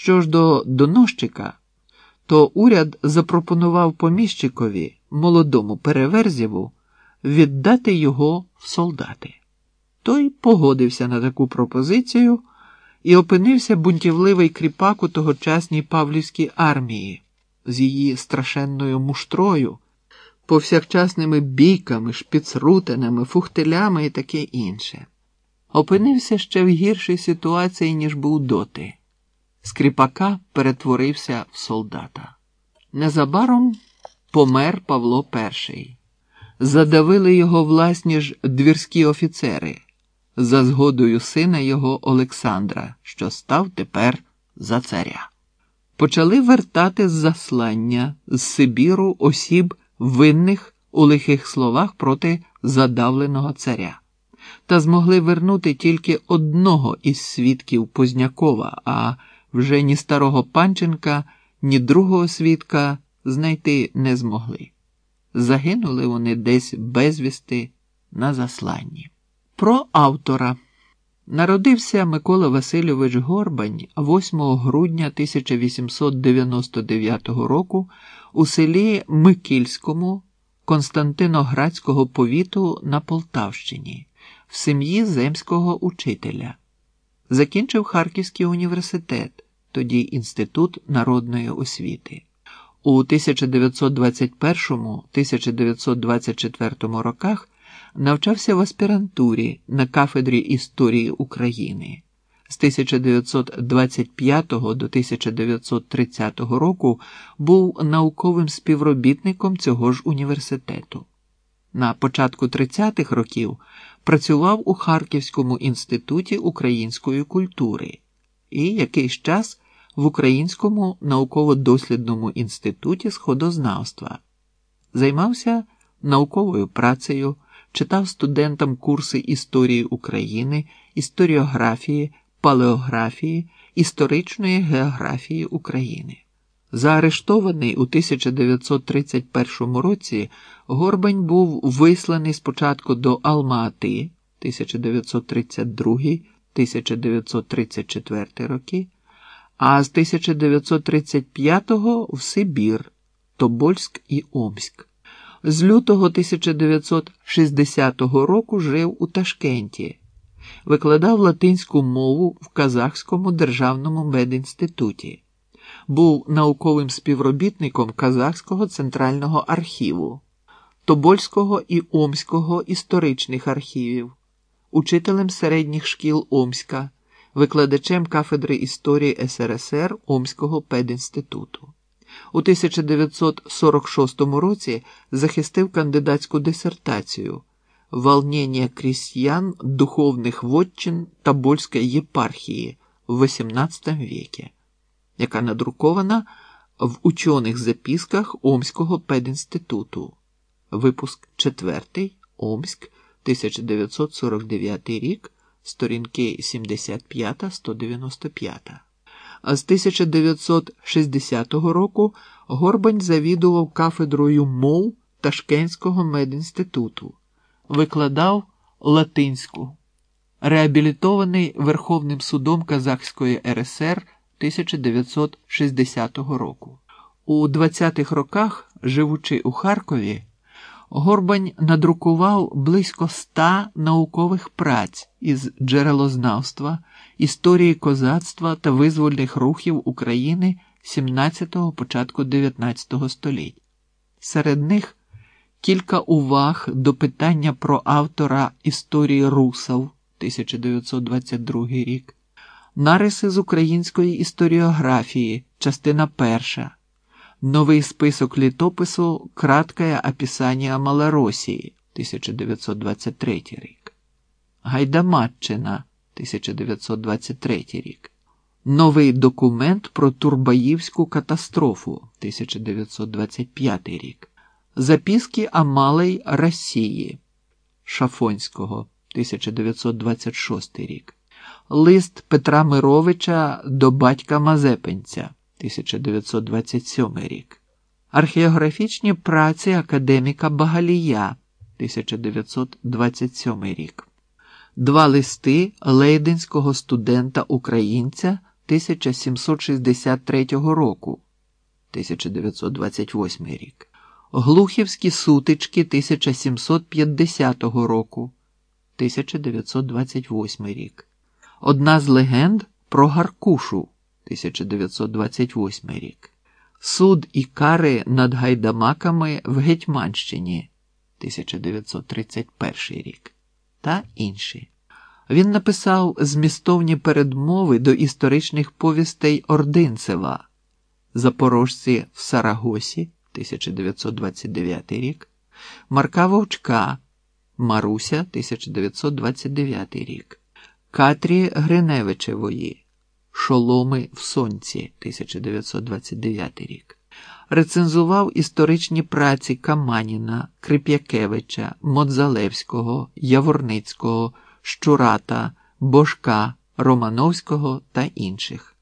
Що ж до доносчика, то уряд запропонував поміщикові, молодому переверзєву, віддати його в солдати. Той погодився на таку пропозицію і опинився бунтівливий кріпак у тогочасній Павлівській армії з її страшенною муштрою, повсякчасними бійками, шпіцрутинами, фухтелями і таке інше. Опинився ще в гіршій ситуації, ніж був доти. З кріпака перетворився в солдата. Незабаром помер Павло І. Задавили його власні ж двірські офіцери за згодою сина його Олександра, що став тепер за царя. Почали вертати з заслання з Сибіру осіб винних у лихих словах проти задавленого царя, та змогли вернути тільки одного із свідків Познякова, а вже ні старого Панченка, ні другого свідка знайти не змогли. Загинули вони десь безвісти на засланні. Про автора народився Микола Васильович Горбань 8 грудня 1899 року у селі Микільському Константиноградського повіту на Полтавщині в сім'ї земського учителя. Закінчив Харківський університет, тоді Інститут народної освіти. У 1921-1924 роках навчався в аспірантурі на кафедрі історії України. З 1925 до 1930 року був науковим співробітником цього ж університету. На початку 30-х років працював у Харківському інституті української культури і якийсь час в Українському науково-дослідному інституті сходознавства, займався науковою працею, читав студентам курси історії України, історіографії, палеографії, історичної географії України. Заарештований у 1931 році, Горбань був висланий спочатку до Алма-Ати 1932-1934 роки, а з 1935-го в Сибір, Тобольськ і Омськ. З лютого 1960 року жив у Ташкенті, викладав латинську мову в Казахському державному медінституті був науковим співробітником Казахського центрального архіву, Тобольського і Омського історичних архівів, учителем середніх шкіл Омська, викладачем кафедри історії СРСР Омського педінституту. У 1946 році захистив кандидатську дисертацію Волнення крістьян духовних вотчин Тобольської єпархії в XVIII веке яка надрукована в учених записках Омського педінституту. Випуск 4. Омськ, 1949 рік, сторінки 75-195. А з 1960 року Горбань завідував кафедрою мов Ташкентського медінституту, викладав латинську, реабілітований Верховним судом Казахської РСР. 1960 року. У 20-х роках, живучи у Харкові, Горбань надрукував близько ста наукових праць із джерелознавства, історії козацтва та визвольних рухів України 17-го початку 19-го століть. Серед них кілька уваг до питання про автора історії русов 1922 рік. Нариси з української історіографії, частина перша, новий список літопису Краткое описання Малоросії 1923 рік, Гайдамаччина 1923 рік, Новий документ про Турбаївську катастрофу 1925 рік, Записки о Малій Росії Шафонського 1926 рік. Лист Петра Мировича до батька Мазепинця 1927 рік. Археографічні праці академіка Багалія 1927 рік. Два листи лейденського студента українця 1763 року 1928 рік. Глухівські сутички 1750 року 1928 рік. Одна з легенд про Гаркушу 1928 рік. Суд і кари над гайдамаками в Гетьманщині 1931 рік та інші. Він написав змістовні передмови до історичних повістей Ординцева, Запорожці в Сарагосі 1929 рік, Марка Вовчка, Маруся 1929 рік, Катрі Гриневичевої, Шоломи в Сонці 1929 рік. Рецензував історичні праці Каманіна, Крип'якевича, Модзалевського, Яворницького, Щурата, Бошка, Романовського та інших.